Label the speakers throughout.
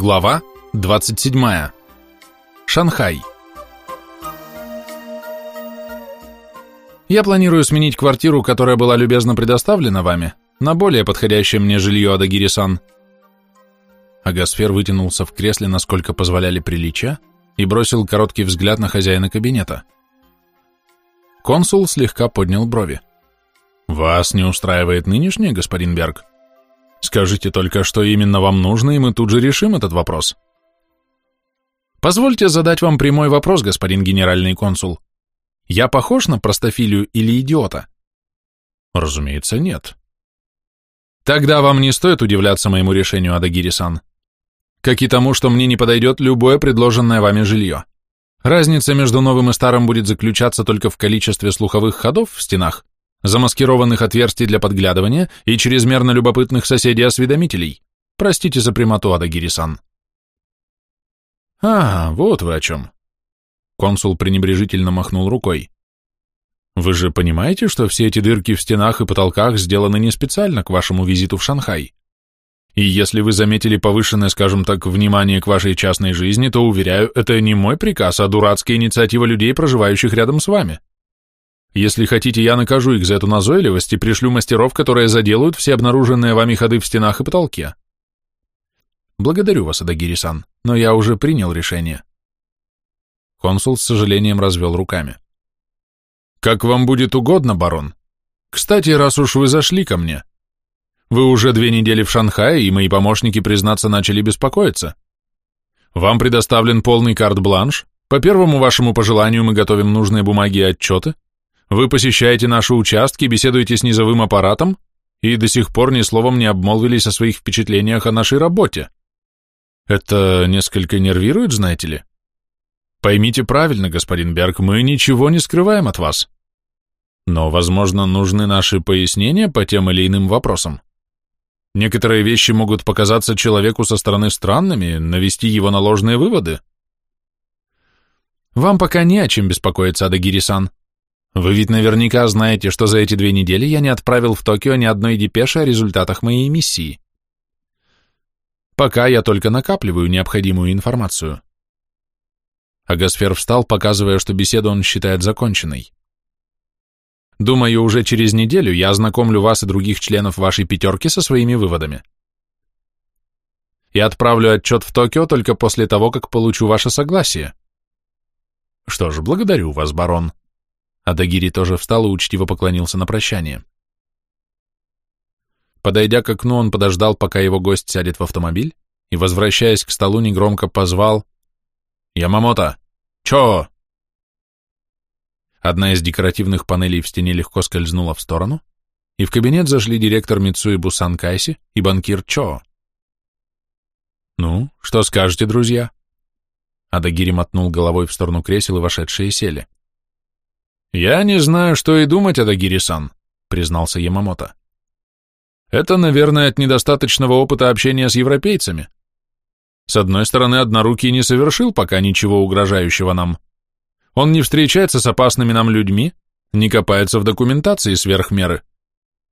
Speaker 1: Глава 27. Шанхай. Я планирую сменить квартиру, которая была любезно предоставлена вами, на более подходящее мне жилье Адагири-сан. Агасфер вытянулся в кресле, насколько позволяли приличия, и бросил короткий взгляд на хозяина кабинета. Консул слегка поднял брови. «Вас не устраивает нынешнее, господин Берг?» Скажите только, что именно вам нужно, и мы тут же решим этот вопрос. Позвольте задать вам прямой вопрос, господин генеральный консул. Я похож на простофилию или идиота? Разумеется, нет. Тогда вам не стоит удивляться моему решению, Адагири-сан. Как и тому, что мне не подойдет любое предложенное вами жилье. Разница между новым и старым будет заключаться только в количестве слуховых ходов в стенах замаскированных отверстий для подглядывания и чрезмерно любопытных соседей-осведомителей. Простите за прямоту, Адагири-сан. А, вот вы о чем. Консул пренебрежительно махнул рукой. Вы же понимаете, что все эти дырки в стенах и потолках сделаны не специально к вашему визиту в Шанхай? И если вы заметили повышенное, скажем так, внимание к вашей частной жизни, то, уверяю, это не мой приказ, а дурацкая инициатива людей, проживающих рядом с вами. Если хотите, я накажу их за эту назойливость и пришлю мастеров, которые заделают все обнаруженные вами ходы в стенах и потолке. Благодарю вас, Адагири-сан, но я уже принял решение. Консул с сожалением развел руками. Как вам будет угодно, барон. Кстати, раз уж вы зашли ко мне, вы уже две недели в Шанхае, и мои помощники, признаться, начали беспокоиться. Вам предоставлен полный карт-бланш. По первому вашему пожеланию мы готовим нужные бумаги и отчеты, вы посещаете наши участки, беседуете с низовым аппаратом и до сих пор ни словом не обмолвились о своих впечатлениях о нашей работе. Это несколько нервирует, знаете ли? Поймите правильно, господин Берг, мы ничего не скрываем от вас. Но, возможно, нужны наши пояснения по тем или иным вопросам. Некоторые вещи могут показаться человеку со стороны странными, навести его на ложные выводы. Вам пока не о чем беспокоиться, Адагири-сан. Вы ведь наверняка знаете, что за эти две недели я не отправил в Токио ни одной депеши о результатах моей миссии. Пока я только накапливаю необходимую информацию. Агасфер встал, показывая, что беседу он считает законченной. Думаю, уже через неделю я ознакомлю вас и других членов вашей пятерки со своими выводами. Я отправлю отчет в Токио только после того, как получу ваше согласие. Что ж, благодарю вас, барон. Адагири тоже встал и учтиво поклонился на прощание. Подойдя к окну, он подождал, пока его гость сядет в автомобиль, и, возвращаясь к столу, негромко позвал «Ямамото! Чо?» Одна из декоративных панелей в стене легко скользнула в сторону, и в кабинет зашли директор Мицуи Бусан Кайси и банкир Чо. «Ну, что скажете, друзья?» Адагири мотнул головой в сторону кресел, и вошедшие сели. «Я не знаю, что и думать о Дагири-сан», — признался Ямамото. «Это, наверное, от недостаточного опыта общения с европейцами. С одной стороны, Однорукий не совершил пока ничего угрожающего нам. Он не встречается с опасными нам людьми, не копается в документации сверх меры.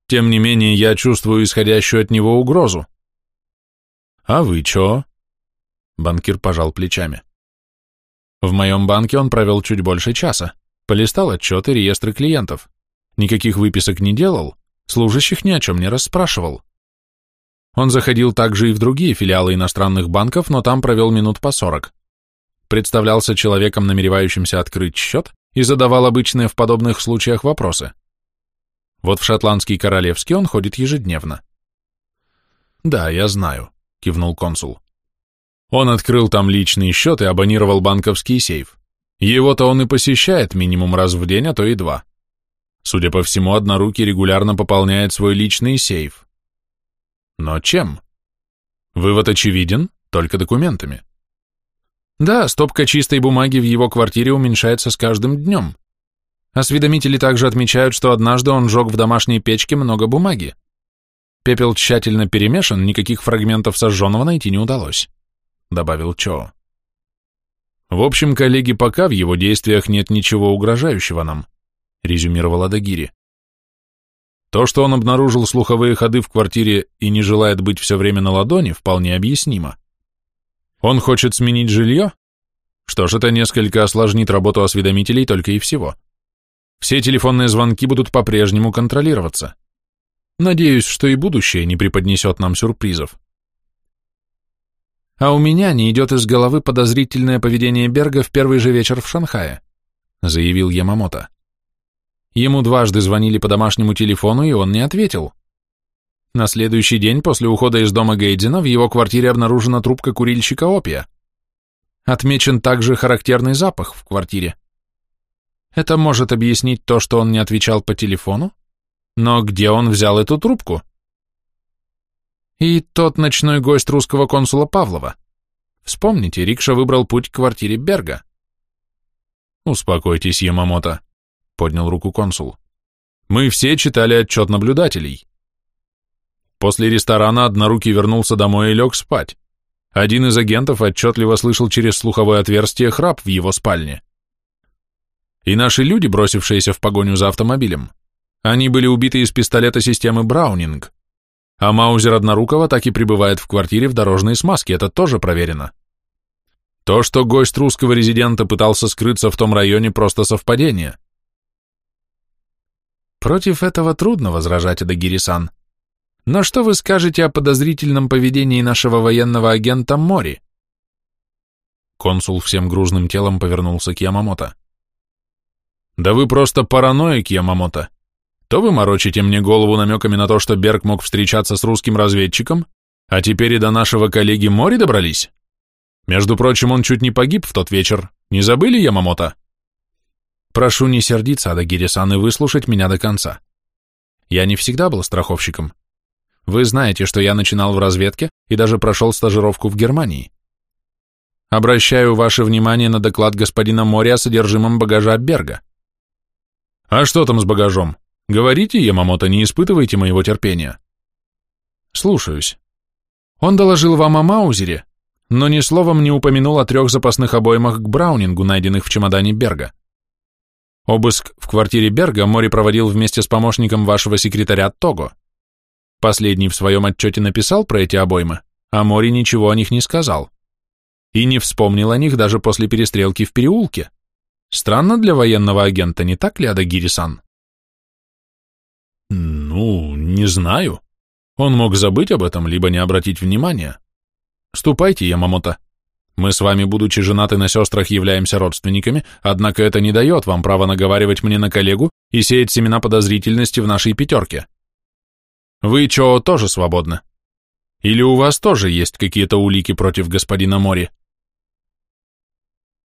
Speaker 1: Тем не менее, я чувствую исходящую от него угрозу». «А вы чё?» Банкир пожал плечами. «В моем банке он провел чуть больше часа. Полистал отчеты, реестры клиентов. Никаких выписок не делал, служащих ни о чем не расспрашивал. Он заходил также и в другие филиалы иностранных банков, но там провел минут по сорок. Представлялся человеком, намеревающимся открыть счет, и задавал обычные в подобных случаях вопросы. Вот в шотландский королевский он ходит ежедневно. «Да, я знаю», — кивнул консул. Он открыл там личный счет и абонировал банковский сейф. Его-то он и посещает минимум раз в день, а то и два. Судя по всему, Однорукий регулярно пополняет свой личный сейф. Но чем? Вывод очевиден, только документами. Да, стопка чистой бумаги в его квартире уменьшается с каждым днем. Осведомители также отмечают, что однажды он сжег в домашней печке много бумаги. Пепел тщательно перемешан, никаких фрагментов сожженного найти не удалось, добавил Чо. В общем, коллеги, пока в его действиях нет ничего угрожающего нам, резюмировала Дагири. То, что он обнаружил слуховые ходы в квартире и не желает быть все время на ладони, вполне объяснимо. Он хочет сменить жилье? Что ж, это несколько осложнит работу осведомителей только и всего. Все телефонные звонки будут по-прежнему контролироваться. Надеюсь, что и будущее не преподнесет нам сюрпризов. А у меня не идет из головы подозрительное поведение Берга в первый же вечер в Шанхае, заявил Ямамото. Ему дважды звонили по домашнему телефону, и он не ответил. На следующий день после ухода из дома Гейдзена в его квартире обнаружена трубка курильщика опия. Отмечен также характерный запах в квартире. Это может объяснить то, что он не отвечал по телефону? Но где он взял эту трубку? И тот ночной гость русского консула Павлова. Вспомните, Рикша выбрал путь к квартире Берга. «Успокойтесь, Ямамото», — поднял руку консул. «Мы все читали отчет наблюдателей». После ресторана однорукий вернулся домой и лег спать. Один из агентов отчетливо слышал через слуховое отверстие храп в его спальне. И наши люди, бросившиеся в погоню за автомобилем, они были убиты из пистолета системы Браунинг. А Маузер Однорукого так и пребывает в квартире в дорожной смазке, это тоже проверено. То, что гость русского резидента пытался скрыться в том районе, просто совпадение. Против этого трудно возражать, Адагири-сан. Но что вы скажете о подозрительном поведении нашего военного агента Мори? Консул всем грузным телом повернулся к Ямамото. Да вы просто параноик, Ямамото. То вы морочите мне голову намеками на то, что Берг мог встречаться с русским разведчиком, а теперь и до нашего коллеги Мори добрались? Между прочим, он чуть не погиб в тот вечер. Не забыли, Ямамото? Прошу не сердиться, Адагири-сан, и выслушать меня до конца. Я не всегда был страховщиком. Вы знаете, что я начинал в разведке и даже прошел стажировку в Германии. Обращаю ваше внимание на доклад господина Мори о содержимом багажа Берга. А что там с багажом? Говорите, Ямамото, не испытывайте моего терпения. Слушаюсь. Он доложил вам о Маузере, но ни словом не упомянул о трех запасных обоймах к Браунингу, найденных в чемодане Берга. Обыск в квартире Берга Мори проводил вместе с помощником вашего секретаря Того. Последний в своем отчете написал про эти обоймы, а Мори ничего о них не сказал. И не вспомнил о них даже после перестрелки в переулке. Странно для военного агента, не так ли, Адагири-сан? Ну, не знаю. Он мог забыть об этом, либо не обратить внимания. Ступайте, Ямамото. Мы с вами, будучи женаты на сестрах, являемся родственниками, однако это не дает вам права наговаривать мне на коллегу и сеять семена подозрительности в нашей пятерке. Вы, Чоо, тоже свободны. Или у вас тоже есть какие-то улики против господина Мори?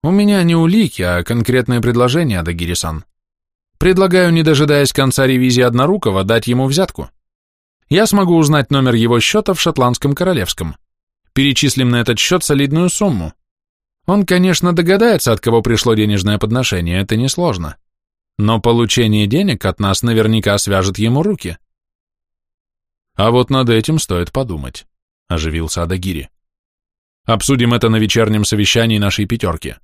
Speaker 1: У меня не улики, а конкретное предложение, Адагири-сан. Предлагаю, не дожидаясь конца ревизии Однорукого, дать ему взятку. Я смогу узнать номер его счета в шотландском королевском. Перечислим на этот счет солидную сумму. Он, конечно, догадается, от кого пришло денежное подношение, это несложно. Но получение денег от нас наверняка свяжет ему руки. А вот над этим стоит подумать, оживился Адагири. Обсудим это на вечернем совещании нашей пятерки.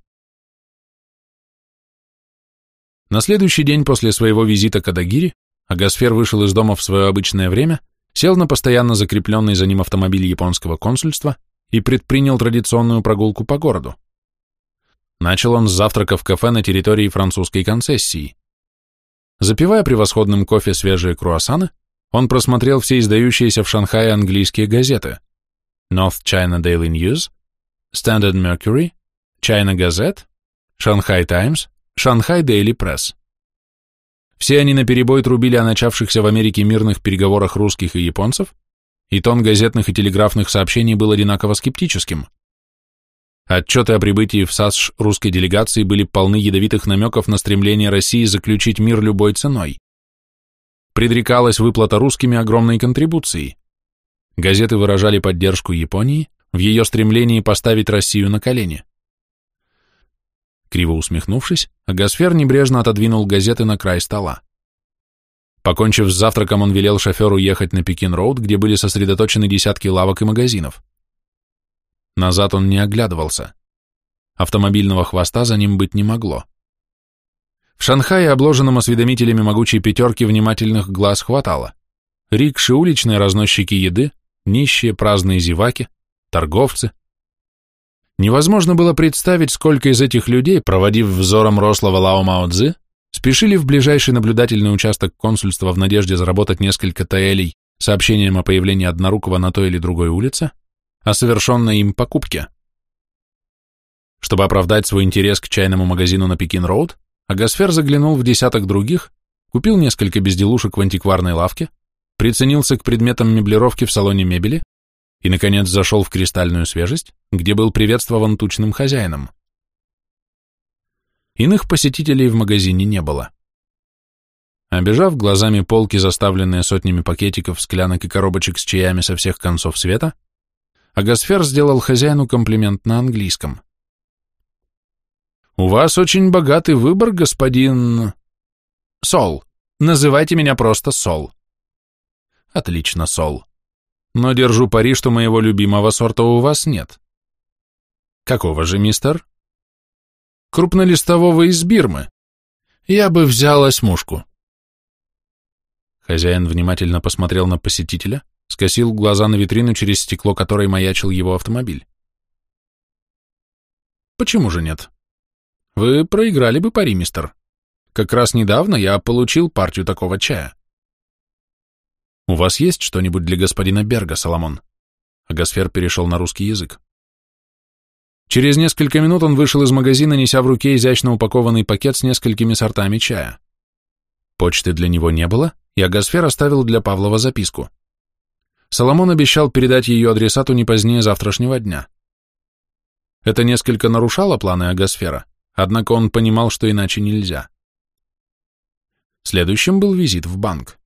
Speaker 1: На следующий день после своего визита к Адагире Агасфер вышел из дома в свое обычное время, сел на постоянно закрепленный за ним автомобиль японского консульства и предпринял традиционную прогулку по городу. Начал он с завтрака в кафе на территории французской концессии. Запивая превосходным кофе свежие круассаны, он просмотрел все издающиеся в Шанхае английские газеты North China Daily News, Standard Mercury, China Gazette, Shanghai Times, Шанхай Дейли Пресс. Все они наперебой трубили о начавшихся в Америке мирных переговорах русских и японцев, и тон газетных и телеграфных сообщений был одинаково скептическим. Отчеты о прибытии в САСШ русской делегации были полны ядовитых намеков на стремление России заключить мир любой ценой. Предрекалась выплата русскими огромной контрибуции. Газеты выражали поддержку Японии в ее стремлении поставить Россию на колени. Криво усмехнувшись, Агасфер небрежно отодвинул газеты на край стола. Покончив с завтраком, он велел шоферу ехать на Пекин-Роуд, где были сосредоточены десятки лавок и магазинов. Назад он не оглядывался. Автомобильного хвоста за ним быть не могло. В Шанхае, обложенном осведомителями могучей пятерки, внимательных глаз хватало. Рикши, уличные разносчики еды, нищие, праздные зеваки, торговцы. Невозможно было представить, сколько из этих людей, проводив взором рослого Лао Мао Цзы, спешили в ближайший наблюдательный участок консульства в надежде заработать несколько таэлей сообщением о появлении однорукого на той или другой улице, о совершенной им покупке. Чтобы оправдать свой интерес к чайному магазину на Пекин-Роуд, Агасфер заглянул в десяток других, купил несколько безделушек в антикварной лавке, приценился к предметам меблировки в салоне мебели и, наконец, зашел в кристальную свежесть, где был приветствован тучным хозяином. Иных посетителей в магазине не было. Обежав глазами полки, заставленные сотнями пакетиков, склянок и коробочек с чаями со всех концов света, Агасфер сделал хозяину комплимент на английском. «У вас очень богатый выбор, господин...» «Сол. Называйте меня просто Сол». «Отлично, Сол но держу пари, что моего любимого сорта у вас нет. Какого же, мистер? Крупнолистового из Бирмы. Я бы взял осьмушку. Хозяин внимательно посмотрел на посетителя, скосил глаза на витрину, через стекло которой маячил его автомобиль. Почему же нет? Вы проиграли бы пари, мистер. Как раз недавно я получил партию такого чая. «У вас есть что-нибудь для господина Берга, Соломон?» Агасфер перешел на русский язык. Через несколько минут он вышел из магазина, неся в руке изящно упакованный пакет с несколькими сортами чая. Почты для него не было, и Агасфер оставил для Павлова записку. Соломон обещал передать ее адресату не позднее завтрашнего дня. Это несколько нарушало планы Агасфера, однако он понимал, что иначе нельзя. Следующим был визит в банк.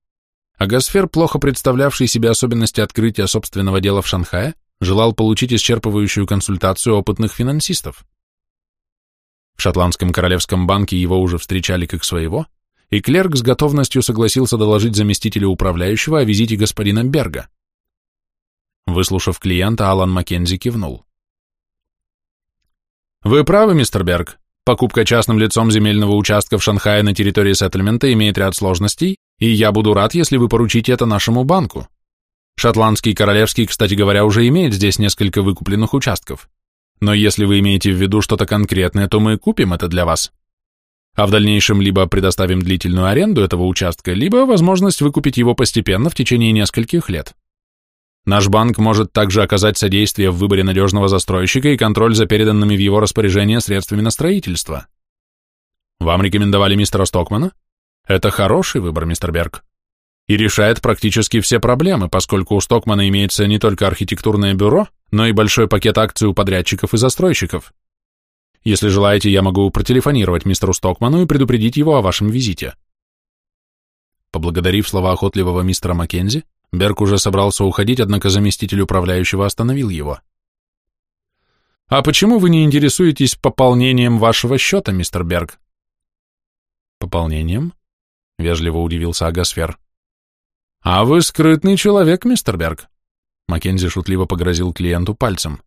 Speaker 1: А Гасфер, плохо представлявший себе особенности открытия собственного дела в Шанхае, желал получить исчерпывающую консультацию опытных финансистов. В шотландском королевском банке его уже встречали как своего, и клерк с готовностью согласился доложить заместителю управляющего о визите господина Берга. Выслушав клиента, Алан Маккензи кивнул. «Вы правы, мистер Берг. Покупка частным лицом земельного участка в Шанхае на территории сеттельмента имеет ряд сложностей, и я буду рад, если вы поручите это нашему банку. Шотландский королевский, кстати говоря, уже имеет здесь несколько выкупленных участков. Но если вы имеете в виду что-то конкретное, то мы купим это для вас. А в дальнейшем либо предоставим длительную аренду этого участка, либо возможность выкупить его постепенно в течение нескольких лет. Наш банк может также оказать содействие в выборе надежного застройщика и контроль за переданными в его распоряжение средствами на строительство. Вам рекомендовали мистера Стокмана? Это хороший выбор, мистер Берг. И решает практически все проблемы, поскольку у Стокмана имеется не только архитектурное бюро, но и большой пакет акций у подрядчиков и застройщиков. Если желаете, я могу протелефонировать мистеру Стокману и предупредить его о вашем визите. Поблагодарив слова охотливого мистера Маккензи, Берг уже собрался уходить, однако заместитель управляющего остановил его. «А почему вы не интересуетесь пополнением вашего счета, мистер Берг?» «Пополнением?» — вежливо удивился Агасфер. «А вы скрытный человек, мистер Берг», — Маккензи шутливо погрозил клиенту пальцем.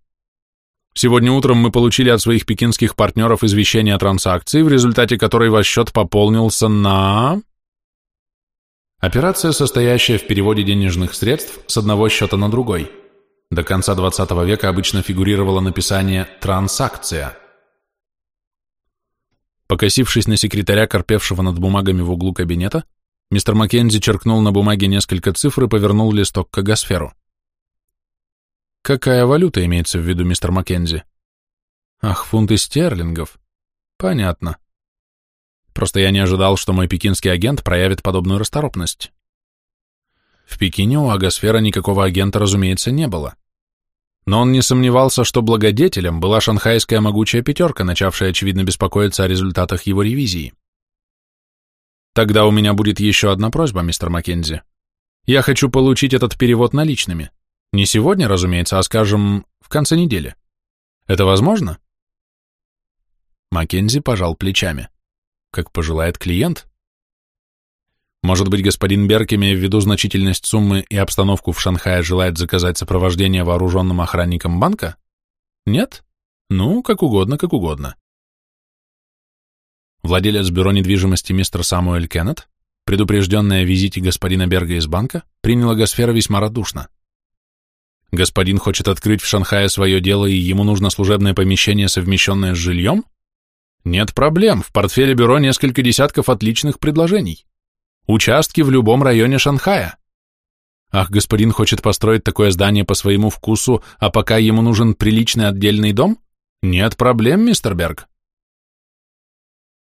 Speaker 1: «Сегодня утром мы получили от своих пекинских партнеров извещение о транзакции, в результате которой ваш счет пополнился на...» Операция, состоящая в переводе денежных средств с одного счета на другой. До конца 20 века обычно фигурировало написание «транзакция», Покосившись на секретаря, корпевшего над бумагами в углу кабинета, мистер Маккензи черкнул на бумаге несколько цифр и повернул листок к агосферу. «Какая валюта имеется в виду, мистер Маккензи?» «Ах, фунты стерлингов. Понятно. Просто я не ожидал, что мой пекинский агент проявит подобную расторопность. В Пекине у агосфера никакого агента, разумеется, не было но он не сомневался, что благодетелем была шанхайская могучая пятерка, начавшая, очевидно, беспокоиться о результатах его ревизии. Тогда у меня будет еще одна просьба, мистер Маккензи. Я хочу получить этот перевод наличными. Не сегодня, разумеется, а, скажем, в конце недели. Это возможно? Маккензи пожал плечами. Как пожелает клиент. Может быть, господин Берг, имея в виду значительность суммы и обстановку в Шанхае, желает заказать сопровождение вооруженным охранникам банка? Нет? Ну, как угодно, как угодно. Владелец бюро недвижимости мистер Самуэль Кеннет, предупрежденный о визите господина Берга из банка, принял Агосфера весьма радушно. Господин хочет открыть в Шанхае свое дело, и ему нужно служебное помещение, совмещенное с жильем? Нет проблем, в портфеле бюро несколько десятков отличных предложений. Участки в любом районе Шанхая. Ах, господин хочет построить такое здание по своему вкусу, а пока ему нужен приличный отдельный дом? Нет проблем, мистер Берг.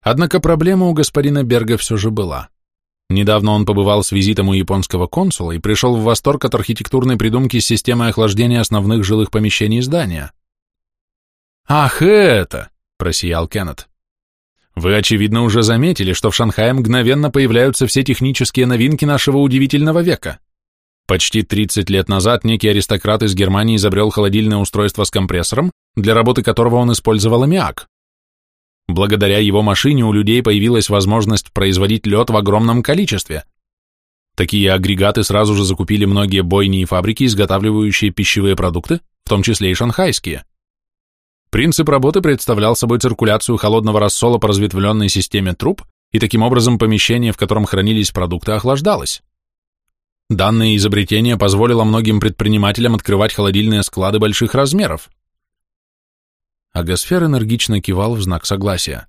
Speaker 1: Однако проблема у господина Берга все же была. Недавно он побывал с визитом у японского консула и пришел в восторг от архитектурной придумки с системой охлаждения основных жилых помещений здания. «Ах, это!» – просиял Кеннет. «Вы, очевидно, уже заметили, что в Шанхае мгновенно появляются все технические новинки нашего удивительного века. Почти 30 лет назад некий аристократ из Германии изобрел холодильное устройство с компрессором, для работы которого он использовал аммиак. Благодаря его машине у людей появилась возможность производить лед в огромном количестве. Такие агрегаты сразу же закупили многие бойни и фабрики, изготавливающие пищевые продукты, в том числе и шанхайские. Принцип работы представлял собой циркуляцию холодного рассола по разветвленной системе труб, и таким образом помещение, в котором хранились продукты, охлаждалось. Данное изобретение позволило многим предпринимателям открывать холодильные склады больших размеров, а Гасфер энергично кивал в знак согласия.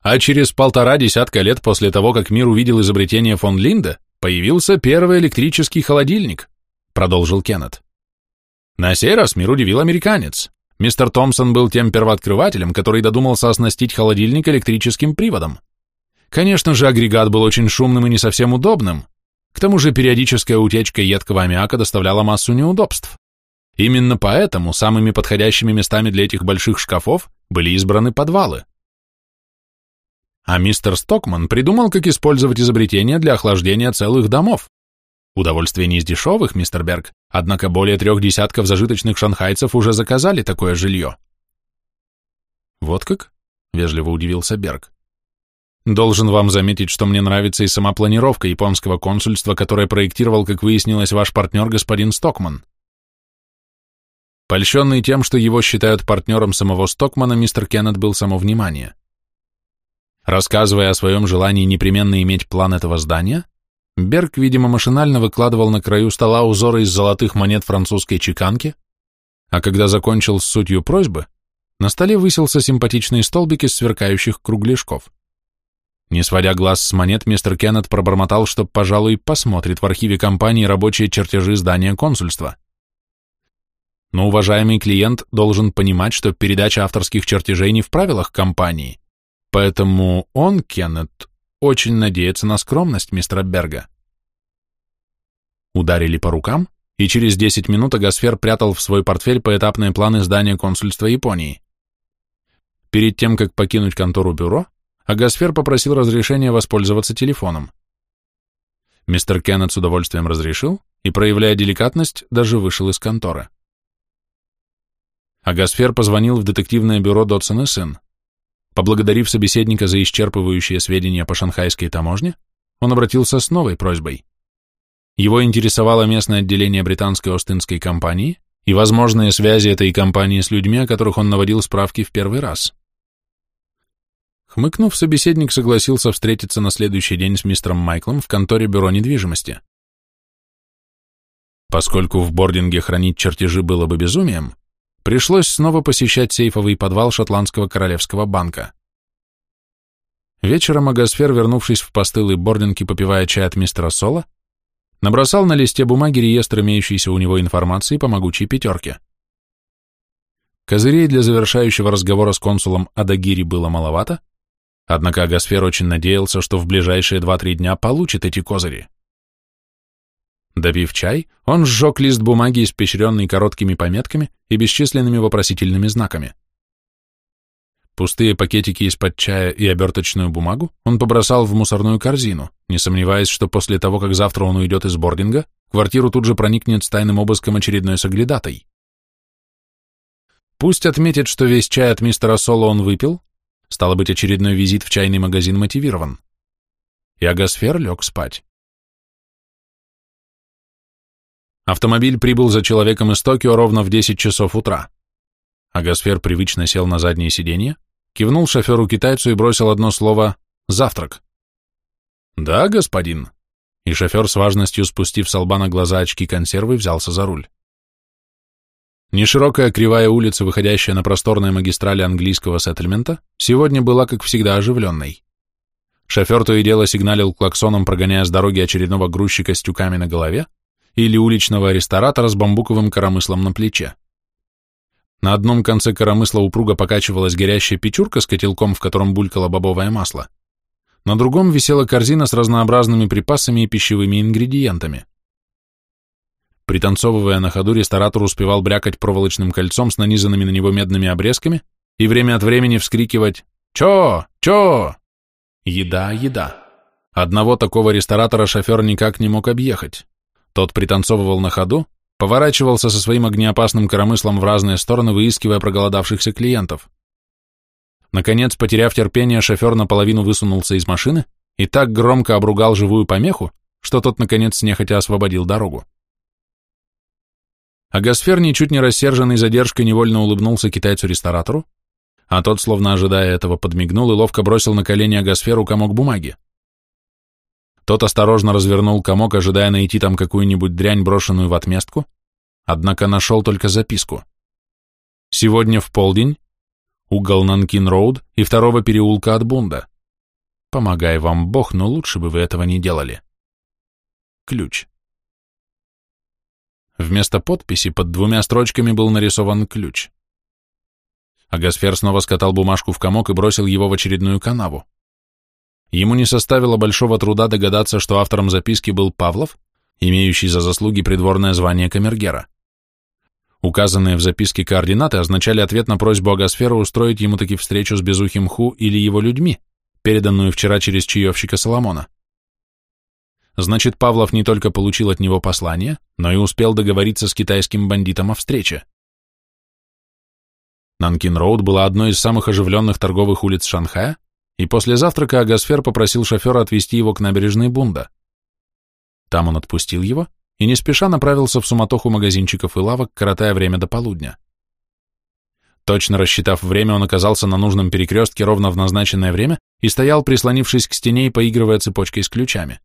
Speaker 1: А через полтора десятка лет после того, как мир увидел изобретение фон Линда, появился первый электрический холодильник, продолжил Кеннет. На сей раз мир удивил американец. Мистер Томпсон был тем первооткрывателем, который додумался оснастить холодильник электрическим приводом. Конечно же, агрегат был очень шумным и не совсем удобным. К тому же периодическая утечка едкого аммиака доставляла массу неудобств. Именно поэтому самыми подходящими местами для этих больших шкафов были избраны подвалы. А мистер Стокман придумал, как использовать изобретение для охлаждения целых домов. Удовольствие не из дешевых, мистер Берг, однако более трех десятков зажиточных шанхайцев уже заказали такое жилье. Вот как? Вежливо удивился Берг. Должен вам заметить, что мне нравится и сама планировка японского консульства, которое проектировал, как выяснилось, ваш партнер господин Стокман. Польщенный тем, что его считают партнером самого Стокмана, мистер Кеннет был само внимание. Рассказывая о своем желании непременно иметь план этого здания, Берг, видимо, машинально выкладывал на краю стола узоры из золотых монет французской чеканки, а когда закончил с сутью просьбы, на столе высился симпатичный столбик из сверкающих кругляшков. Не сводя глаз с монет, мистер Кеннет пробормотал, что, пожалуй, посмотрит в архиве компании рабочие чертежи здания консульства. Но уважаемый клиент должен понимать, что передача авторских чертежей не в правилах компании, поэтому он, Кеннет, очень надеется на скромность мистера Берга. Ударили по рукам, и через 10 минут Агасфер прятал в свой портфель поэтапные планы здания консульства Японии. Перед тем, как покинуть контору бюро, Агасфер попросил разрешения воспользоваться телефоном. Мистер Кеннет с удовольствием разрешил и, проявляя деликатность, даже вышел из конторы а Гасфер позвонил в детективное бюро Дотсон и сын. Поблагодарив собеседника за исчерпывающие сведения по шанхайской таможне, он обратился с новой просьбой. Его интересовало местное отделение британской Остинской компании и возможные связи этой компании с людьми, о которых он наводил справки в первый раз. Хмыкнув, собеседник согласился встретиться на следующий день с мистером Майклом в конторе бюро недвижимости. Поскольку в бординге хранить чертежи было бы безумием, пришлось снова посещать сейфовый подвал шотландского королевского банка. Вечером Агасфер, вернувшись в постылый бординг и попивая чай от мистера Сола, набросал на листе бумаги реестр имеющейся у него информации по могучей пятерке. Козырей для завершающего разговора с консулом Адагири было маловато, однако Агасфер очень надеялся, что в ближайшие 2-3 дня получит эти козыри. Допив чай, он сжег лист бумаги, испещренный короткими пометками и бесчисленными вопросительными знаками. Пустые пакетики из-под чая и оберточную бумагу он побросал в мусорную корзину, не сомневаясь, что после того, как завтра он уйдет из бординга, квартиру тут же проникнет с тайным обыском очередной соглядатой. Пусть отметит, что весь чай от мистера Соло он выпил, стало быть, очередной визит в чайный магазин мотивирован. И Агасфер лег спать. Автомобиль прибыл за человеком из Токио ровно в 10 часов утра. Агасфер привычно сел на заднее сиденье, кивнул шоферу-китайцу и бросил одно слово «завтрак». «Да, господин». и шофер с важностью спустив с лба на глаза очки консервы взялся за руль. Неширокая кривая улица, выходящая на просторные магистрали английского сеттельмента, сегодня была, как всегда, оживленной. Шофер то и дело сигналил клаксоном, прогоняя с дороги очередного грузчика с тюками на голове или уличного ресторатора с бамбуковым коромыслом на плече. На одном конце коромысла упруго покачивалась горящая печурка с котелком, в котором булькало бобовое масло. На другом висела корзина с разнообразными припасами и пищевыми ингредиентами. Пританцовывая на ходу, ресторатор успевал брякать проволочным кольцом с нанизанными на него медными обрезками и время от времени вскрикивать «Чё? Чё?» Еда, еда. Одного такого ресторатора шофер никак не мог объехать. Тот пританцовывал на ходу, поворачивался со своим огнеопасным коромыслом в разные стороны, выискивая проголодавшихся клиентов. Наконец, потеряв терпение, шофер наполовину высунулся из машины и так громко обругал живую помеху, что тот, наконец, нехотя освободил дорогу. А Гасфер, ничуть не рассерженный задержкой, невольно улыбнулся китайцу-ресторатору, а тот, словно ожидая этого, подмигнул и ловко бросил на колени Агасферу комок бумаги. Тот осторожно развернул комок, ожидая найти там какую-нибудь дрянь, брошенную в отместку, однако нашел только записку. «Сегодня в полдень, угол Нанкин-Роуд и второго переулка от Бунда. Помогай вам Бог, но лучше бы вы этого не делали. Ключ». Вместо подписи под двумя строчками был нарисован ключ. Агасфер снова скатал бумажку в комок и бросил его в очередную канаву. Ему не составило большого труда догадаться, что автором записки был Павлов, имеющий за заслуги придворное звание камергера. Указанные в записке координаты означали ответ на просьбу Агасфера устроить ему таки встречу с Безухим Ху или его людьми, переданную вчера через чаевщика Соломона. Значит, Павлов не только получил от него послание, но и успел договориться с китайским бандитом о встрече. Нанкин-Роуд была одной из самых оживленных торговых улиц Шанхая, и после завтрака Агасфер попросил шофера отвезти его к набережной Бунда. Там он отпустил его и не спеша направился в суматоху магазинчиков и лавок, коротая время до полудня. Точно рассчитав время, он оказался на нужном перекрестке ровно в назначенное время и стоял, прислонившись к стене и поигрывая цепочкой с ключами.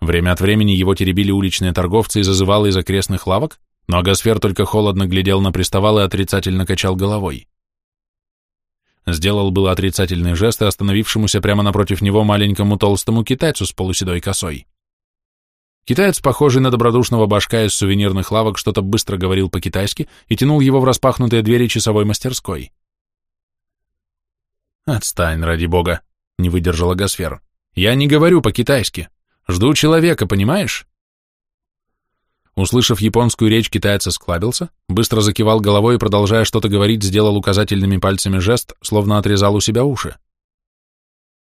Speaker 1: Время от времени его теребили уличные торговцы и зазывалы из окрестных лавок, но Агасфер только холодно глядел на приставал и отрицательно качал головой. Сделал было отрицательный жест остановившемуся прямо напротив него маленькому толстому китайцу с полуседой косой. Китаец, похожий на добродушного башка из сувенирных лавок, что-то быстро говорил по-китайски и тянул его в распахнутые двери часовой мастерской. «Отстань, ради бога!» — не выдержала Гасфер. «Я не говорю по-китайски!» Жду человека, понимаешь?» Услышав японскую речь, китаец осклабился, быстро закивал головой и, продолжая что-то говорить, сделал указательными пальцами жест, словно отрезал у себя уши.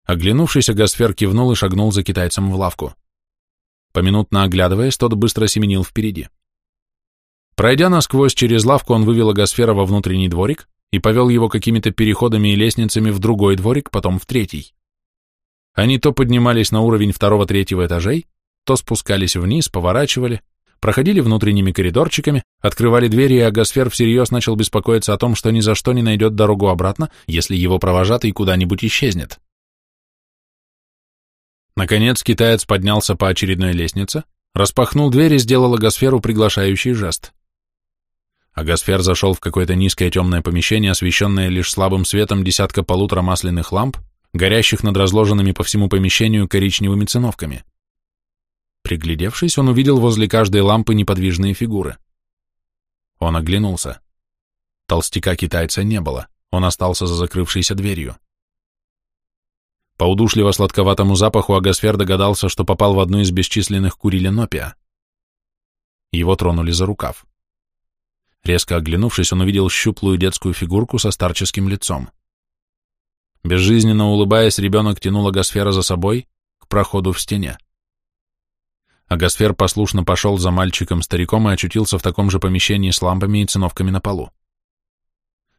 Speaker 1: Оглянувшийся Гасфер кивнул и шагнул за китайцем в лавку. Поминутно оглядываясь, тот быстро семенил впереди. Пройдя насквозь через лавку, он вывел Гасфера во внутренний дворик и повел его какими-то переходами и лестницами в другой дворик, потом в третий. Они то поднимались на уровень второго-третьего этажей, то спускались вниз, поворачивали, проходили внутренними коридорчиками, открывали двери, и Агасфер всерьез начал беспокоиться о том, что ни за что не найдет дорогу обратно, если его провожатый куда-нибудь исчезнет. Наконец китаец поднялся по очередной лестнице, распахнул дверь и сделал Агасферу приглашающий жест. Агасфер зашел в какое-то низкое темное помещение, освещенное лишь слабым светом десятка полутора масляных ламп, горящих над разложенными по всему помещению коричневыми циновками. Приглядевшись, он увидел возле каждой лампы неподвижные фигуры. Он оглянулся. Толстяка-китайца не было, он остался за закрывшейся дверью. По удушливо-сладковатому запаху Агасфер догадался, что попал в одну из бесчисленных курилен опия. Его тронули за рукав. Резко оглянувшись, он увидел щуплую детскую фигурку со старческим лицом. Безжизненно улыбаясь, ребенок тянул Агасфера за собой к проходу в стене. Агасфер послушно пошел за мальчиком-стариком и очутился в таком же помещении с лампами и циновками на полу.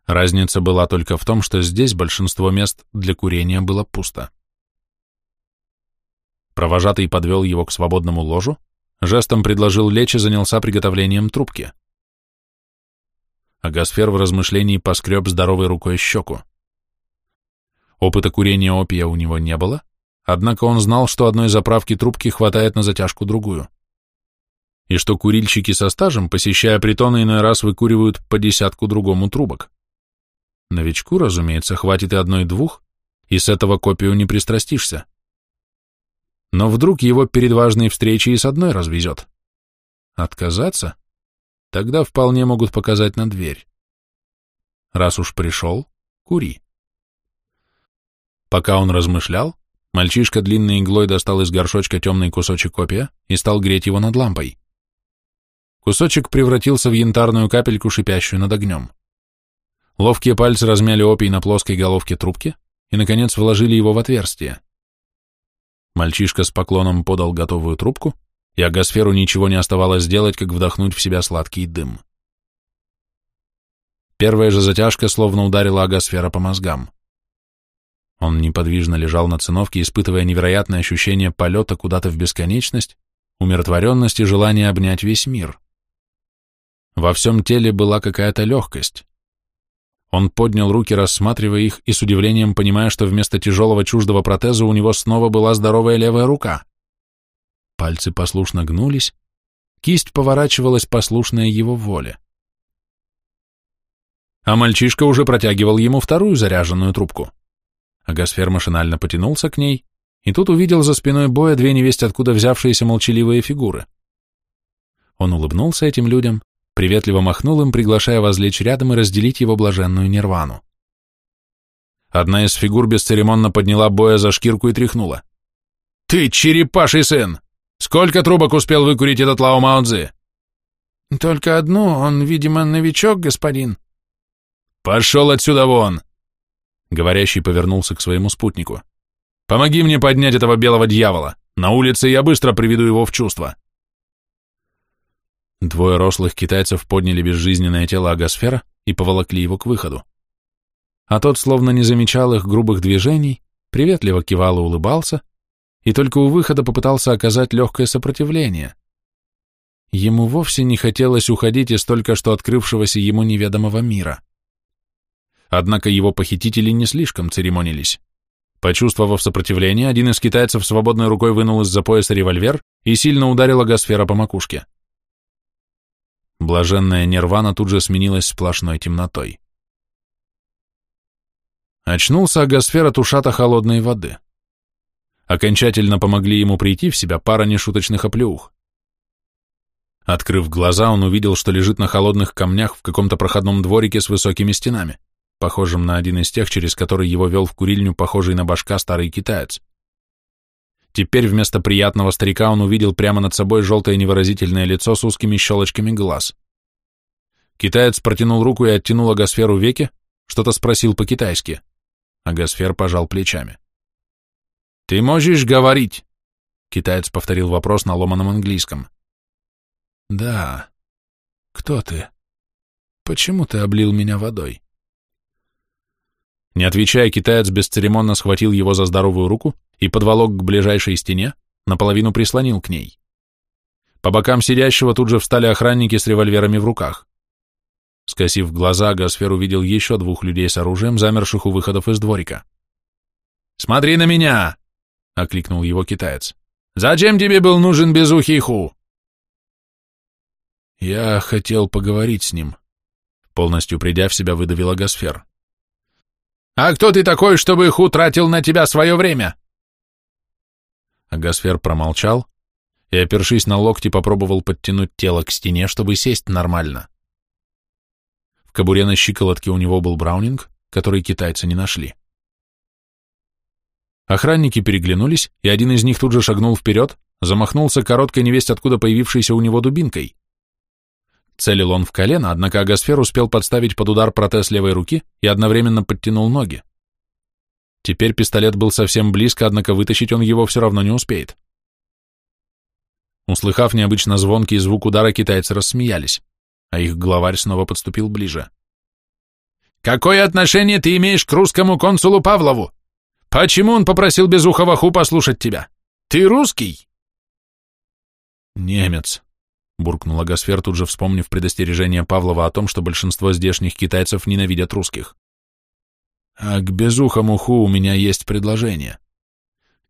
Speaker 1: Разница была только в том, что здесь большинство мест для курения было пусто. Провожатый подвел его к свободному ложу, жестом предложил лечь и занялся приготовлением трубки. Агасфер в размышлении поскреб здоровой рукой щеку. Опыта курения опия у него не было, однако он знал, что одной заправки трубки хватает на затяжку другую. И что курильщики со стажем, посещая притоны, иной раз выкуривают по десятку другому трубок. Новичку, разумеется, хватит и одной-двух, и с этого копию не пристрастишься. Но вдруг его перед важной встречей и с одной развезет. Отказаться? Тогда вполне могут показать на дверь. Раз уж пришел, кури. Пока он размышлял, мальчишка длинной иглой достал из горшочка темный кусочек копия и стал греть его над лампой. Кусочек превратился в янтарную капельку, шипящую над огнем. Ловкие пальцы размяли опий на плоской головке трубки и, наконец, вложили его в отверстие. Мальчишка с поклоном подал готовую трубку, и Агасферу ничего не оставалось сделать, как вдохнуть в себя сладкий дым. Первая же затяжка словно ударила Агасфера по мозгам. Он неподвижно лежал на циновке, испытывая невероятное ощущение полета куда-то в бесконечность, умиротворенность и желание обнять весь мир. Во всем теле была какая-то легкость. Он поднял руки, рассматривая их, и с удивлением понимая, что вместо тяжелого чуждого протеза у него снова была здоровая левая рука. Пальцы послушно гнулись, кисть поворачивалась, послушная его воле. А мальчишка уже протягивал ему вторую заряженную трубку. Агасфер машинально потянулся к ней, и тут увидел за спиной боя две невесть откуда взявшиеся молчаливые фигуры. Он улыбнулся этим людям, приветливо махнул им, приглашая возлечь рядом и разделить его блаженную нирвану. Одна из фигур бесцеремонно подняла боя за шкирку и тряхнула. «Ты черепаший сын! Сколько трубок успел выкурить этот Лао Маудзи?»
Speaker 2: «Только одну, он, видимо, новичок, господин».
Speaker 1: «Пошел отсюда вон!» Говорящий повернулся к своему спутнику. «Помоги мне поднять этого белого дьявола. На улице я быстро приведу его в чувство». Двое рослых китайцев подняли безжизненное тело Агасфера и поволокли его к выходу. А тот словно не замечал их грубых движений, приветливо кивал и улыбался, и только у выхода попытался оказать легкое сопротивление. Ему вовсе не хотелось уходить из только что открывшегося ему неведомого мира. Однако его похитители не слишком церемонились. Почувствовав сопротивление, один из китайцев свободной рукой вынул из-за пояса револьвер и сильно ударил Агасфера по макушке. Блаженная нирвана тут же сменилась сплошной темнотой. Очнулся Агасфер от ушата холодной воды. Окончательно помогли ему прийти в себя пара нешуточных оплеух. Открыв глаза, он увидел, что лежит на холодных камнях в каком-то проходном дворике с высокими стенами похожим на один из тех, через который его вел в курильню похожий на башка старый китаец. Теперь вместо приятного старика он увидел прямо над собой желтое невыразительное лицо с узкими щелочками глаз. Китаец протянул руку и оттянул агосферу веки, что-то спросил по-китайски. Агосфер пожал плечами. «Ты можешь говорить?» Китаец повторил вопрос на ломаном английском. «Да. Кто ты? Почему ты облил меня водой?» Не отвечая, китаец бесцеремонно схватил его за здоровую руку и подволок к ближайшей стене, наполовину прислонил к ней. По бокам сидящего тут же встали охранники с револьверами в руках. Скосив глаза, Гасфер увидел еще двух людей с оружием, замерших у выходов из дворика. «Смотри на меня!» — окликнул его китаец. «Зачем тебе был нужен безухий ху?» «Я хотел поговорить с ним», — полностью придя в себя, выдавила Гасфер. «А кто ты такой, чтобы их утратил на тебя свое время?» Агасфер промолчал и, опершись на локти, попробовал подтянуть тело к стене, чтобы сесть нормально. В кобуре на щиколотке у него был браунинг, который китайцы не нашли. Охранники переглянулись, и один из них тут же шагнул вперед, замахнулся короткой невесть откуда появившейся у него дубинкой. Целил он в колено, однако Агасфер успел подставить под удар протез левой руки и одновременно подтянул ноги. Теперь пистолет был совсем близко, однако вытащить он его все равно не успеет. Услыхав необычно звонкий звук удара, китайцы рассмеялись, а их главарь снова подступил ближе. «Какое отношение ты имеешь к русскому консулу Павлову? Почему он попросил Безухова Ху послушать тебя? Ты русский?» «Немец», буркнул Агасфер, тут же вспомнив предостережение Павлова о том, что большинство здешних китайцев ненавидят русских. А к безухому ху у меня есть предложение.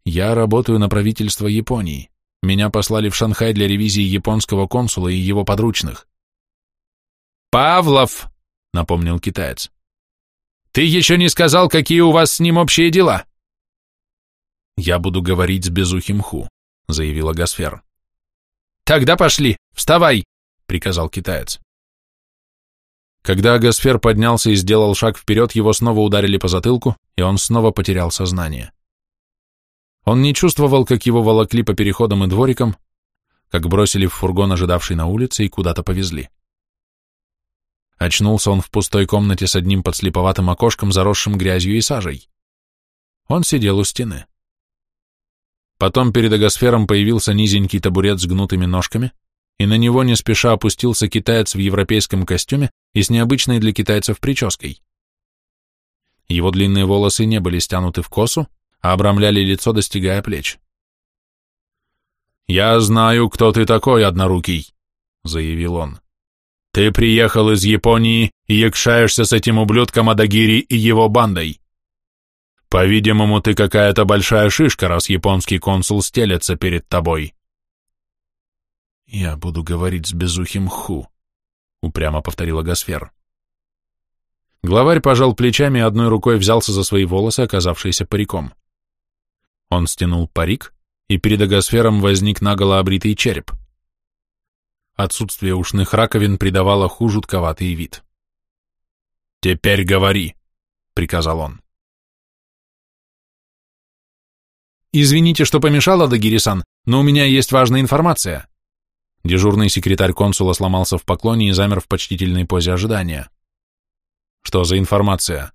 Speaker 1: Я работаю на правительство Японии. Меня послали в Шанхай для ревизии японского консула и его подручных.
Speaker 2: «Павлов!» — напомнил китаец. «Ты еще не сказал, какие у вас с ним общие дела!»
Speaker 1: «Я буду говорить с Безухим Ху», — заявила Гасфер.
Speaker 2: «Тогда пошли, вставай!» — приказал китаец.
Speaker 1: Когда Агасфер поднялся и сделал шаг вперед, его снова ударили по затылку, и он снова потерял сознание. Он не чувствовал, как его волокли по переходам и дворикам, как бросили в фургон, ожидавший на улице, и куда-то повезли. Очнулся он в пустой комнате с одним подслеповатым окошком, заросшим грязью и сажей. Он сидел у стены. Потом перед агосфером появился низенький табурет с гнутыми ножками, и на него не спеша опустился китаец в европейском костюме и с необычной для китайцев прической. Его длинные волосы не были стянуты в косу, а обрамляли лицо, достигая плеч.
Speaker 3: «Я знаю, кто ты такой, однорукий», — заявил он. «Ты приехал из Японии и якшаешься с этим ублюдком Адагири и его бандой. По-видимому, ты какая-то большая шишка, раз японский консул стелется перед тобой».
Speaker 1: «Я буду говорить с безухим Ху», — упрямо повторила Гасфер. Главарь пожал плечами и одной рукой взялся за свои волосы, оказавшиеся париком. Он стянул парик, и перед агосфером возник наголо обритый череп. Отсутствие ушных раковин придавало Ху жутковатый вид.
Speaker 3: «Теперь говори», — приказал он.
Speaker 2: «Извините, что помешала, Дагирисан, но у меня есть важная информация»,
Speaker 1: Дежурный секретарь консула сломался в поклоне и замер в почтительной позе ожидания. Что за информация?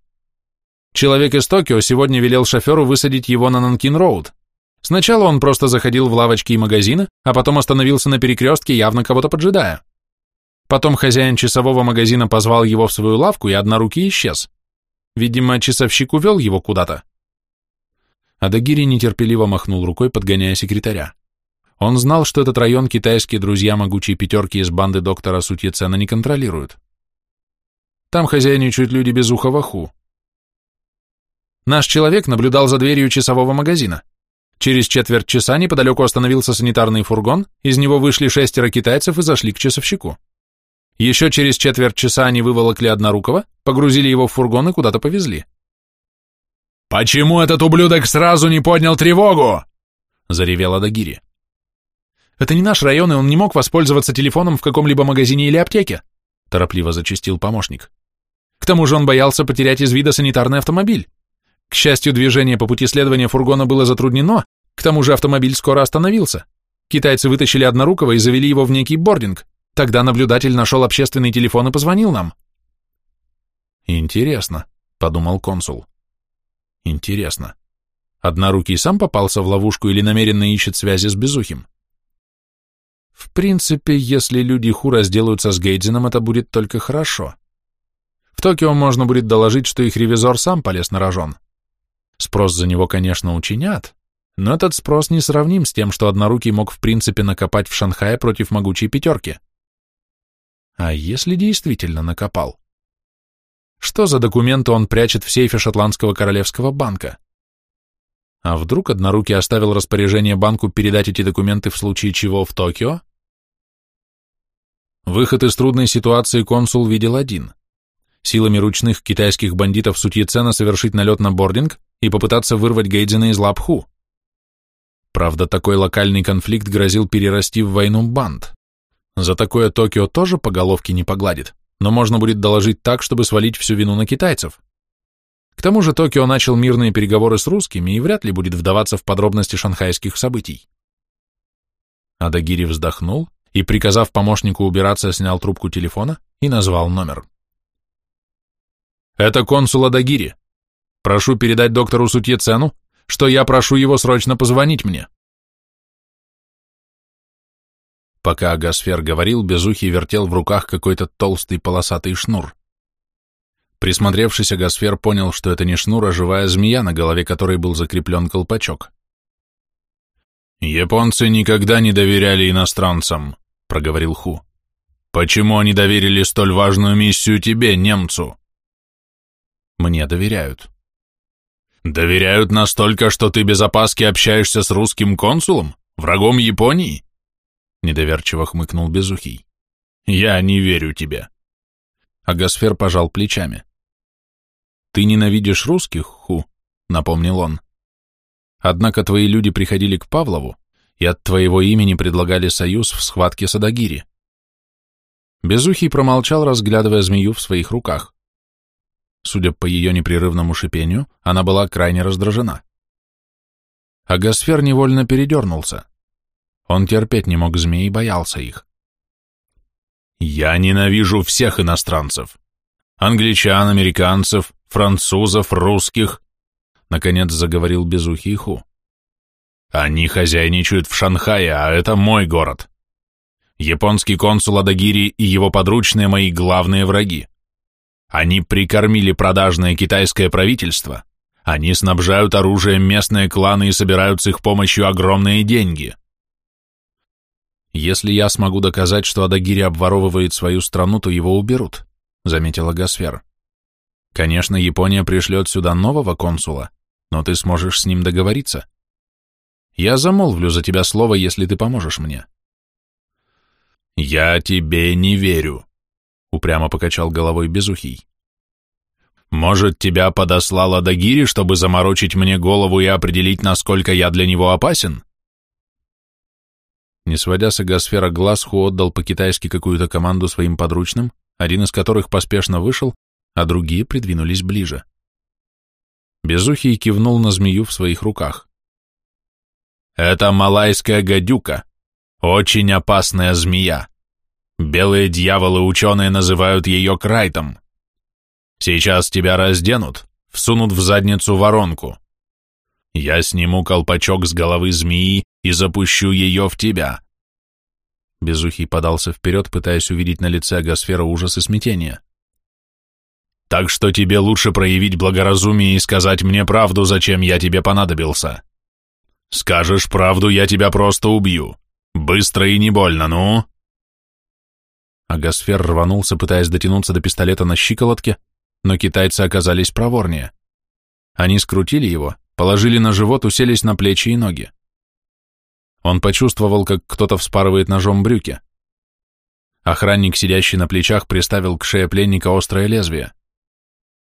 Speaker 2: Человек из Токио сегодня велел шоферу высадить его на Нанкин-Роуд. Сначала он просто заходил в лавочки и магазины, а потом остановился на перекрестке, явно кого-то поджидая. Потом хозяин часового магазина позвал его в свою лавку, и однорукий исчез. Видимо, часовщик увел его куда-то.
Speaker 1: Адагири нетерпеливо махнул рукой, подгоняя секретаря. Он знал, что этот район китайские друзья могучей пятерки из банды доктора Сутьецена не контролируют. Там хозяйничают люди без ухова ху.
Speaker 2: Наш человек наблюдал за дверью часового магазина. Через четверть часа неподалеку остановился санитарный фургон, из него вышли шестеро китайцев и зашли к часовщику. Еще через четверть часа они выволокли однорукого, погрузили его в фургон и куда-то повезли.
Speaker 3: «Почему этот ублюдок сразу не поднял тревогу?» — заревел Адагири.
Speaker 2: Это не наш район, и он не мог воспользоваться телефоном в каком-либо магазине или аптеке, торопливо зачастил помощник. К тому же он боялся потерять из вида санитарный автомобиль. К счастью, движение по пути следования фургона было затруднено, к тому же автомобиль скоро остановился. Китайцы вытащили однорукого и завели его в некий бординг. Тогда наблюдатель нашел общественный телефон и позвонил нам.
Speaker 1: «Интересно», — подумал консул. «Интересно. Однорукий сам попался в ловушку или намеренно ищет связи с Безухим?» В принципе, если люди Хура сделаются с Гейдзином, это будет только хорошо. В Токио можно будет доложить, что их ревизор сам полез на рожон. Спрос за него, конечно, учинят, но этот спрос не сравним с тем, что Однорукий мог в принципе накопать в Шанхае против могучей пятерки. А если действительно накопал? Что за документы он прячет в сейфе Шотландского Королевского банка? А вдруг Однорукий оставил распоряжение банку передать эти документы в случае чего в Токио? Выход из трудной ситуации консул видел один. Силами ручных китайских бандитов Сутьецена совершить налет на бординг и попытаться вырвать Гейдзена из лап Ху. Правда, такой локальный конфликт грозил перерасти в войну банд. За такое Токио тоже по головке не погладит, но можно будет доложить так, чтобы свалить всю вину на китайцев. К тому же Токио начал мирные переговоры с русскими и вряд ли будет вдаваться в подробности шанхайских событий. Адагири вздохнул и, приказав помощнику убираться, снял трубку телефона и назвал номер. «Это консул Адагири. Прошу передать доктору Сутьецену, что я прошу его срочно позвонить мне». Пока Агасфер говорил, Безухий вертел в руках какой-то толстый полосатый шнур. Присмотревшись, Агасфер понял, что это не шнур, а живая змея, на голове которой был закреплен колпачок.
Speaker 3: «Японцы никогда не доверяли иностранцам», — проговорил Ху. «Почему они доверили столь важную миссию тебе, немцу?»
Speaker 1: «Мне доверяют».
Speaker 3: Доверяют настолько, что ты без опаски общаешься с русским консулом, врагом Японии? Недоверчиво хмыкнул Безухий. Я не верю тебе.
Speaker 1: Агасфер пожал плечами. Ты ненавидишь русских, Ху, напомнил он. Однако твои люди приходили к Павлову и от твоего имени предлагали союз в схватке с Адагири. Безухий промолчал, разглядывая змею в своих руках. Судя по ее непрерывному шипению, она была крайне раздражена. А Гасфер невольно передернулся. Он терпеть не мог змей и боялся их.
Speaker 3: «Я ненавижу всех иностранцев. Англичан, американцев, французов, русских», — наконец заговорил Безухий. «Они хозяйничают в Шанхае, а это мой город. Японский консул Адагири и его подручные мои главные враги. Они прикормили продажное китайское правительство. Они снабжают оружием местные кланы и собирают с их помощью огромные деньги.
Speaker 1: Если я смогу доказать, что Адагири обворовывает свою страну, то его уберут, заметила Гасфер. Конечно, Япония пришлет сюда нового консула, но ты сможешь с ним договориться. Я замолвлю за тебя слово, если ты поможешь мне.
Speaker 3: «Я тебе не верю», — упрямо покачал головой Безухий. «Может, тебя подослал Адагири, чтобы заморочить мне голову и определить, насколько я для него опасен?»
Speaker 1: Не сводя с Агосфера глаз, Ху отдал по-китайски какую-то команду своим подручным, один из которых поспешно вышел, а другие придвинулись ближе. Безухий кивнул на змею в своих руках.
Speaker 3: «Это малайская гадюка», очень опасная змея. Белые дьяволы-ученые называют ее Крайтом. Сейчас тебя разденут, всунут в задницу воронку. Я сниму колпачок с головы змеи и запущу ее в тебя.
Speaker 1: Безухий подался вперед, пытаясь увидеть на лице Агосфера ужас и смятение.
Speaker 3: Так что тебе лучше проявить благоразумие и сказать мне правду, зачем я тебе понадобился. Скажешь правду, я тебя просто убью. Быстро и не больно, ну!»
Speaker 1: Агасфер рванулся, пытаясь дотянуться до пистолета на щиколотке, но китайцы оказались проворнее. Они скрутили его, положили на живот, уселись на плечи и ноги. Он почувствовал, как кто-то вспарывает ножом брюки. Охранник, сидящий на плечах, приставил к шее пленника острое лезвие.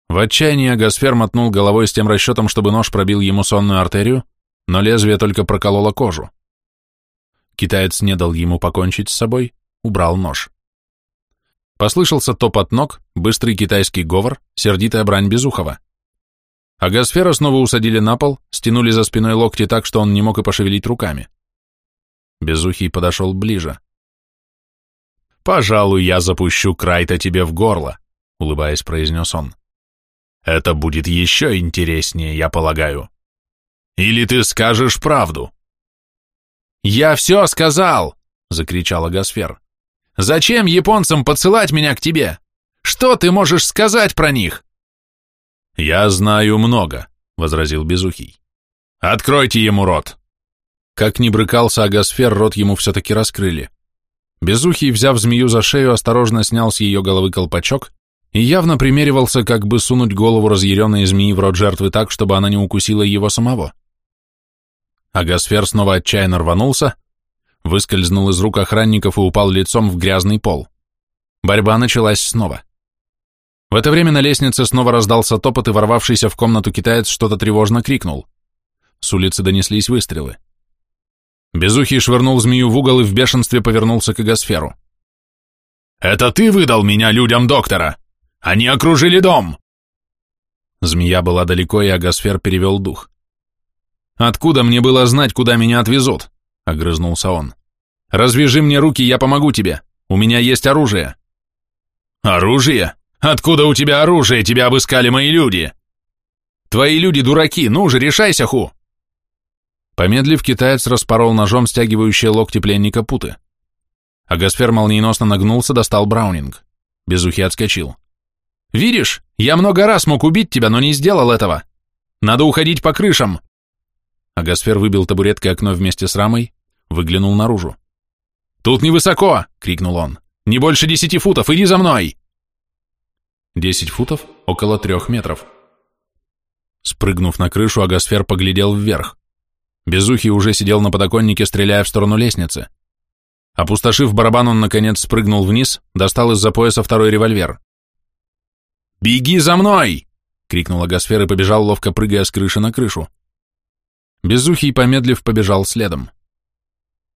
Speaker 1: В отчаянии Агасфер мотнул головой с тем расчетом, чтобы нож пробил ему сонную артерию, но лезвие только прокололо кожу. Китаец не дал ему покончить с собой, убрал нож. Послышался топот ног, быстрый китайский говор, сердитая брань Безухова. А Гасфера снова усадили на пол, стянули за спиной локти так, что он не мог и пошевелить руками. Безухий подошел ближе.
Speaker 3: «Пожалуй, я запущу Крайта тебе в горло», — улыбаясь, произнес он. «Это будет еще интереснее, я полагаю. Или ты скажешь правду?»
Speaker 2: «Я все сказал!» — закричала Гасфер. «Зачем японцам подсылать меня к тебе? Что ты можешь сказать про них?»
Speaker 3: «Я знаю много», — возразил Безухий. «Откройте ему рот!»
Speaker 1: Как ни брыкался Агасфер, рот ему все-таки раскрыли. Безухий, взяв змею за шею, осторожно снял с ее головы колпачок и явно примеривался, как бы сунуть голову разъяренной змеи в рот жертвы так, чтобы она не укусила его самого. Агасфер снова отчаянно рванулся, выскользнул из рук охранников и упал лицом в грязный пол. Борьба началась снова. В это время на лестнице снова раздался топот, и ворвавшийся в комнату китаец что-то тревожно крикнул. С улицы донеслись выстрелы. Безухий швырнул змею в угол и в бешенстве повернулся к Агасферу.
Speaker 3: «Это ты выдал меня людям доктора! Они окружили дом!»
Speaker 1: Змея была далеко, и Агасфер перевел дух. «Откуда мне было знать, куда меня отвезут?» — огрызнулся он. «Развяжи мне руки, я помогу тебе. У меня есть оружие».
Speaker 3: «Оружие? Откуда у тебя оружие? Тебя обыскали мои люди!»
Speaker 1: «Твои люди дураки, ну же, решайся, Ху!» Помедлив, китаец распорол ножом стягивающие локти пленника путы. А Гасфер молниеносно нагнулся, достал Браунинг. Безухи отскочил. «Видишь, я много раз мог убить тебя, но не сделал этого. Надо уходить по крышам. Агасфер выбил табуреткой окно вместе с рамой, выглянул наружу. «Тут невысоко!» — крикнул он. «Не больше десяти футов, иди за мной!» Десять футов — около трех метров. Спрыгнув на крышу, Агасфер поглядел вверх. Безухий уже сидел на подоконнике, стреляя в сторону лестницы. Опустошив барабан, он, наконец, спрыгнул вниз, достал из-за пояса второй револьвер. «Беги за мной!» — крикнул Агасфер и побежал, ловко прыгая с крыши на крышу. Безухий, помедлив, побежал следом.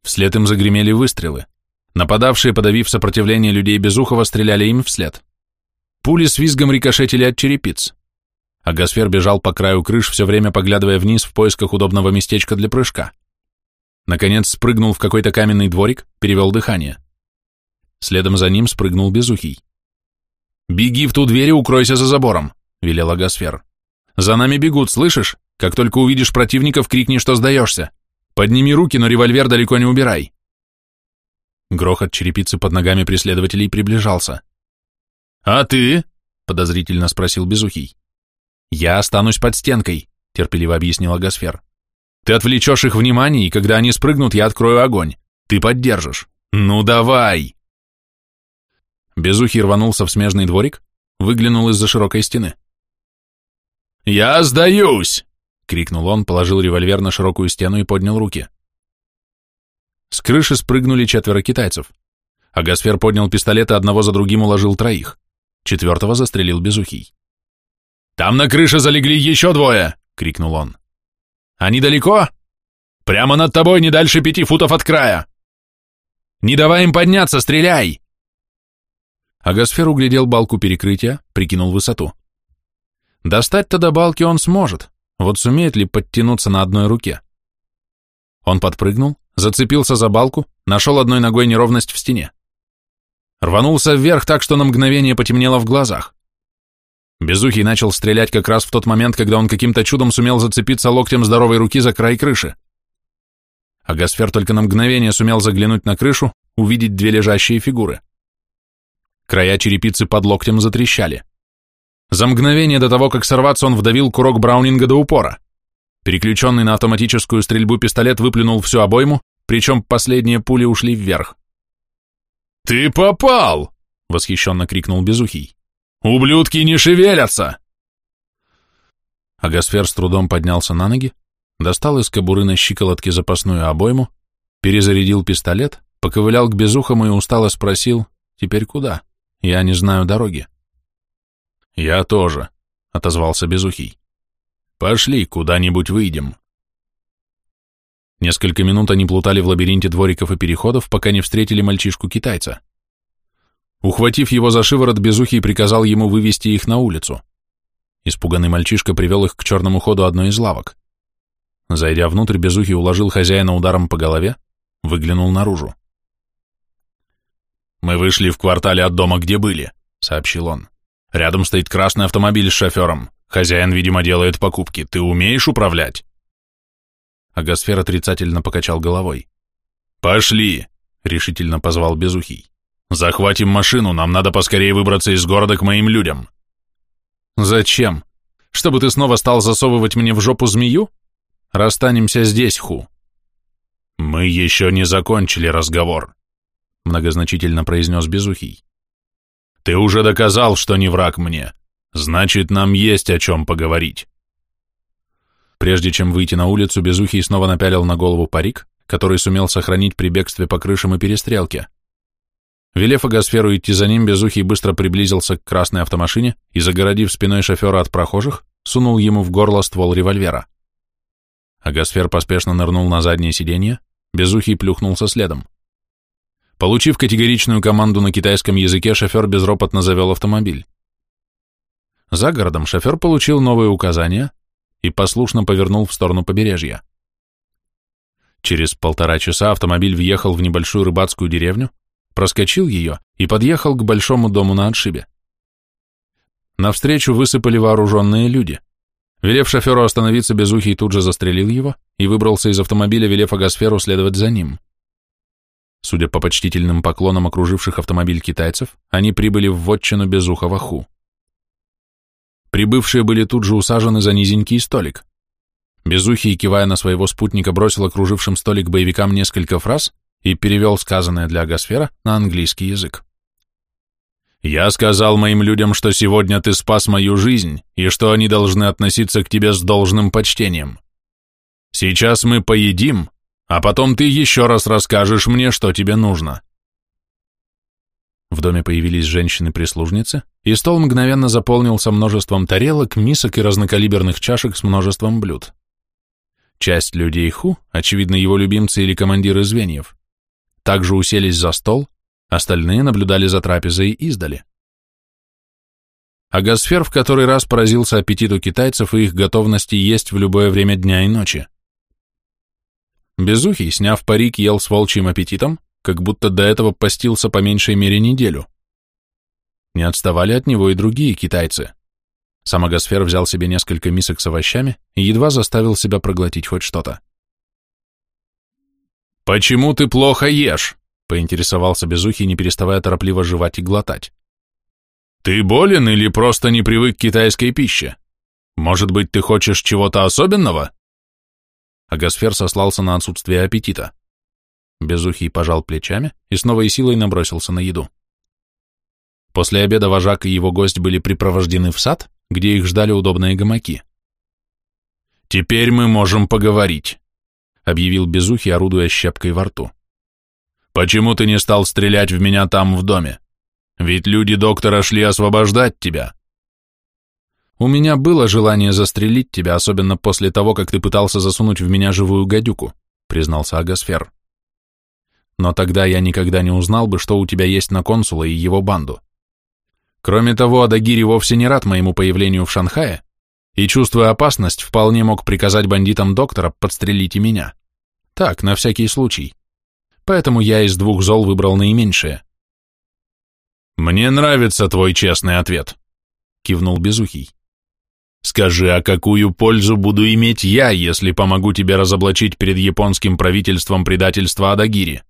Speaker 1: Вслед им загремели выстрелы. Нападавшие, подавив сопротивление людей Безухова, стреляли им вслед. Пули с визгом рикошетили от черепиц. Агасфер бежал по краю крыш, все время поглядывая вниз в поисках удобного местечка для прыжка. Наконец спрыгнул в какой-то каменный дворик, перевел дыхание. Следом за ним спрыгнул Безухий. «Беги в ту дверь и укройся за забором», — велел Агасфер. «За нами бегут, слышишь? Как только увидишь противников, крикни, что сдаешься. Подними руки, но револьвер далеко не убирай». Грохот черепицы под ногами преследователей приближался. «А ты?» — подозрительно спросил Безухий. «Я останусь под стенкой», — терпеливо объяснила Гасфер. «Ты отвлечешь их внимание, и когда они спрыгнут, я открою огонь. Ты поддержишь. Ну давай!» Безухий рванулся в смежный дворик, выглянул из-за широкой стены. «Я сдаюсь!» — крикнул он, положил револьвер на широкую стену и поднял руки. С крыши спрыгнули четверо китайцев. А Гасфер поднял пистолет и одного за другим уложил троих. Четвертого застрелил Безухий. «Там на крыше залегли еще двое!» — крикнул он. «Они далеко?» «Прямо над тобой, не дальше пяти футов от края!» «Не давай им подняться, стреляй!» Агасфер углядел балку перекрытия, прикинул высоту. Достать-то до балки он сможет, вот сумеет ли подтянуться на одной руке. Он подпрыгнул, зацепился за балку, нашел одной ногой неровность в стене. Рванулся вверх так, что на мгновение потемнело в глазах. Безухий начал стрелять как раз в тот момент, когда он каким-то чудом сумел зацепиться локтем здоровой руки за край крыши. А Гасфер только на мгновение сумел заглянуть на крышу, увидеть две лежащие фигуры. Края черепицы под локтем затрещали. За мгновение до того, как сорваться, он вдавил курок Браунинга до упора. Переключенный на автоматическую стрельбу пистолет выплюнул всю обойму, причем последние пули ушли вверх. «Ты попал!» — восхищенно крикнул Безухий. «Ублюдки не шевелятся!» Агасфер с трудом поднялся на ноги, достал из кобуры на щиколотке запасную обойму, перезарядил пистолет, поковылял к Безухому и устало спросил, «Теперь куда? Я не знаю дороги». «Я тоже», — отозвался Безухий. «Пошли, куда-нибудь выйдем». Несколько минут они плутали в лабиринте двориков и переходов, пока не встретили мальчишку-китайца. Ухватив его за шиворот, Безухий приказал ему вывести их на улицу. Испуганный мальчишка привел их к черному ходу одной из лавок. Зайдя внутрь, Безухий уложил хозяина ударом по голове, выглянул наружу. «Мы вышли в квартале от дома, где были», — сообщил он. «Рядом стоит красный автомобиль с шофером. Хозяин, видимо, делает покупки. Ты умеешь управлять?» Агасфер отрицательно покачал головой. «Пошли!» — решительно позвал Безухий. «Захватим машину, нам надо поскорее выбраться из города к моим людям». «Зачем? Чтобы ты снова стал засовывать мне в жопу змею? Расстанемся здесь, Ху». «Мы еще не закончили разговор», — многозначительно произнес Безухий. «Ты уже доказал, что не враг мне. Значит, нам есть о чем поговорить». Прежде чем выйти на улицу, Безухий снова напялил на голову парик, который сумел сохранить при бегстве по крышам и перестрелке. Велев Агасферу идти за ним, Безухий быстро приблизился к красной автомашине и, загородив спиной шофера от прохожих, сунул ему в горло ствол револьвера. Агасфер поспешно нырнул на заднее сиденье, Безухий плюхнулся следом. Получив категоричную команду на китайском языке, шофер безропотно завел автомобиль. За городом шофер получил новые указания, и послушно повернул в сторону побережья. Через полтора часа автомобиль въехал в небольшую рыбацкую деревню, проскочил ее и подъехал к большому дому на отшибе. Навстречу высыпали вооруженные люди. Велев шоферу остановиться, Безухий тут же застрелил его и выбрался из автомобиля, велев Агасферу следовать за ним. Судя по почтительным поклонам окруживших автомобиль китайцев, они прибыли в вотчину Безухова Ху. Прибывшие были тут же усажены за низенький столик. Безухий, кивая на своего спутника, бросил окружившим столик боевикам несколько фраз и перевел сказанное для Агасфера на английский язык.
Speaker 3: Я сказал моим людям, что сегодня ты спас мою жизнь и что они должны относиться к тебе с должным почтением. Сейчас мы поедим, а потом ты еще раз расскажешь мне, что тебе нужно.
Speaker 1: В доме появились женщины-прислужницы, и стол мгновенно заполнился множеством тарелок, мисок и разнокалиберных чашек с множеством блюд. Часть людей Ху, очевидно его любимцы или командиры звеньев, также уселись за стол, остальные наблюдали за трапезой издали. Агосфер в который раз поразился аппетиту китайцев и их готовности есть в любое время дня и ночи. Безухий, сняв парик, ел с волчьим аппетитом, как будто до этого постился по меньшей мере неделю. Не отставали от него и другие китайцы. Сам Агосфер взял себе несколько мисок с овощами и едва заставил себя проглотить хоть что-то.
Speaker 3: «Почему ты плохо ешь?» — поинтересовался Безухий, не переставая торопливо жевать и глотать. «Ты болен или просто не привык к китайской пище? Может быть, ты хочешь чего-то особенного?»
Speaker 1: Агосфер сослался на отсутствие аппетита. Безухий пожал плечами и с новой силой набросился на еду. После обеда вожак и его гость были припровождены в сад, где их ждали удобные гамаки.
Speaker 3: «Теперь мы можем поговорить», — объявил Безухий, орудуя щепкой во рту. «Почему ты не стал стрелять в меня там в доме? Ведь люди доктора шли освобождать тебя».
Speaker 1: «У меня было желание застрелить тебя, особенно после того, как ты пытался засунуть в меня живую гадюку», — признался Агасфер. «Но тогда я никогда не узнал бы, что у тебя есть на консула и его банду. Кроме того, Адагири вовсе не рад моему появлению в Шанхае, и, чувствуя опасность, вполне мог приказать бандитам доктора подстрелить и меня. Так, на всякий случай. Поэтому я из двух зол выбрал наименьшее.
Speaker 3: «Мне нравится твой честный ответ», — кивнул Безухий. «Скажи, а какую пользу буду иметь я, если помогу тебе разоблачить перед японским правительством предательство Адагири?»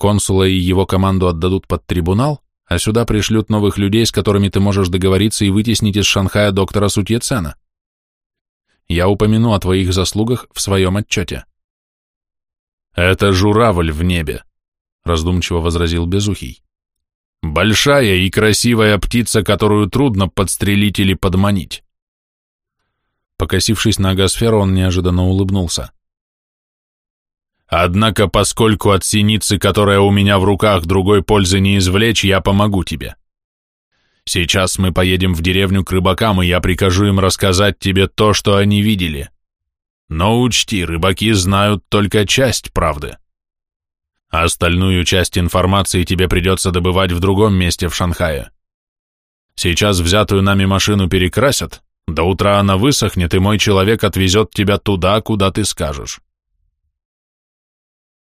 Speaker 1: Консула и его команду отдадут под трибунал, а сюда пришлют новых людей, с которыми ты можешь договориться и вытеснить из Шанхая доктора Сутьецена. Я упомяну о твоих заслугах в своем отчете.
Speaker 3: Это журавль в небе, раздумчиво возразил Безухий. Большая и красивая птица, которую трудно подстрелить или подманить.
Speaker 1: Покосившись на агосферу, он неожиданно улыбнулся.
Speaker 3: Однако, поскольку от синицы, которая у меня в руках, другой пользы не извлечь, я помогу тебе. Сейчас мы поедем в деревню к рыбакам, и я прикажу им рассказать тебе то, что они видели. Но учти, рыбаки знают только часть правды. Остальную часть информации тебе придется добывать в другом месте в Шанхае. Сейчас взятую нами машину перекрасят, до утра она высохнет, и мой человек отвезет тебя туда, куда ты скажешь.